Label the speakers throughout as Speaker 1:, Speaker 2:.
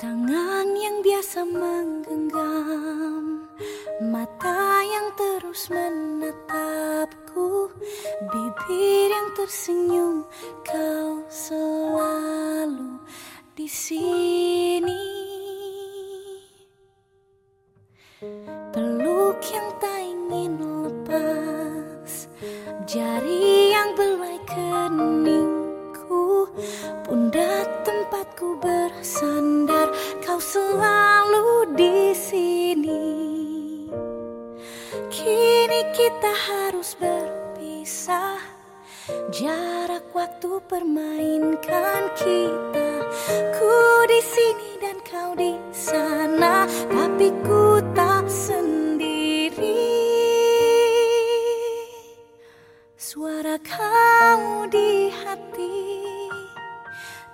Speaker 1: Tangan yang biasa menggenggam Mata yang terus menatapku Bibir yang tersenyum Kau selalu di sini. Peluk yang tak ingin lepas Jari yang belai keningku Pundak tempatku bersandar Kau selalu di sini. Kini kita harus berpisah. Jarak waktu permainkan kita. Ku di sini dan kau di sana Tapi ku tak sendiri. Suara kau di hati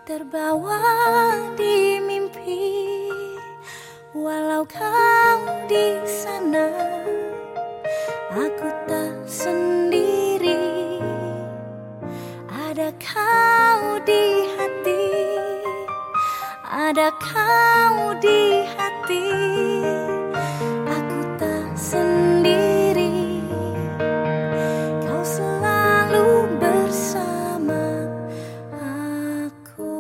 Speaker 1: Terbawa Ada kau di hati? Ada kau di hati? Aku tak sendiri. Kau selalu bersama aku.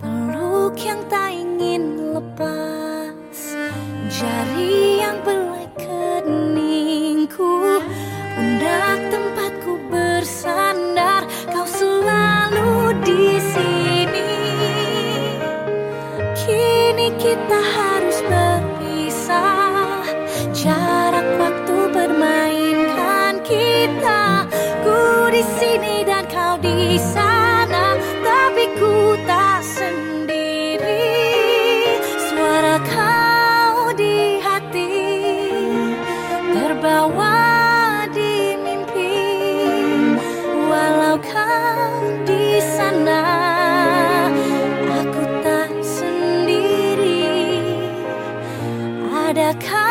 Speaker 1: Peluk yang tak Jari yang belai keningku. Pundak tempatku bersandar Kau selalu di sini. Kini kita harus berpisah. Jarak waktu bermainkan kita Ku di sini Ada kau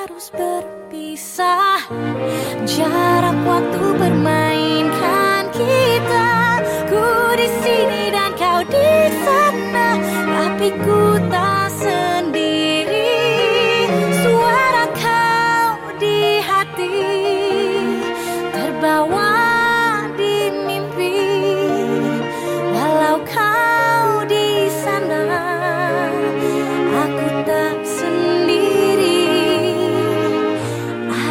Speaker 1: harus berpisah. Jarak waktu bermainkan kita. Ku di sini dan kau di sana. Tapi ku tak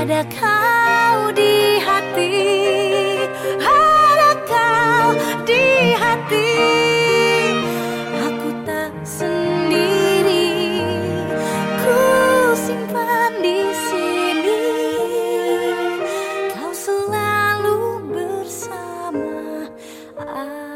Speaker 1: Ada kau di hati Ada kau di hati. Aku tak sendiri Ku simpan di sini. Kau selalu bersama aku.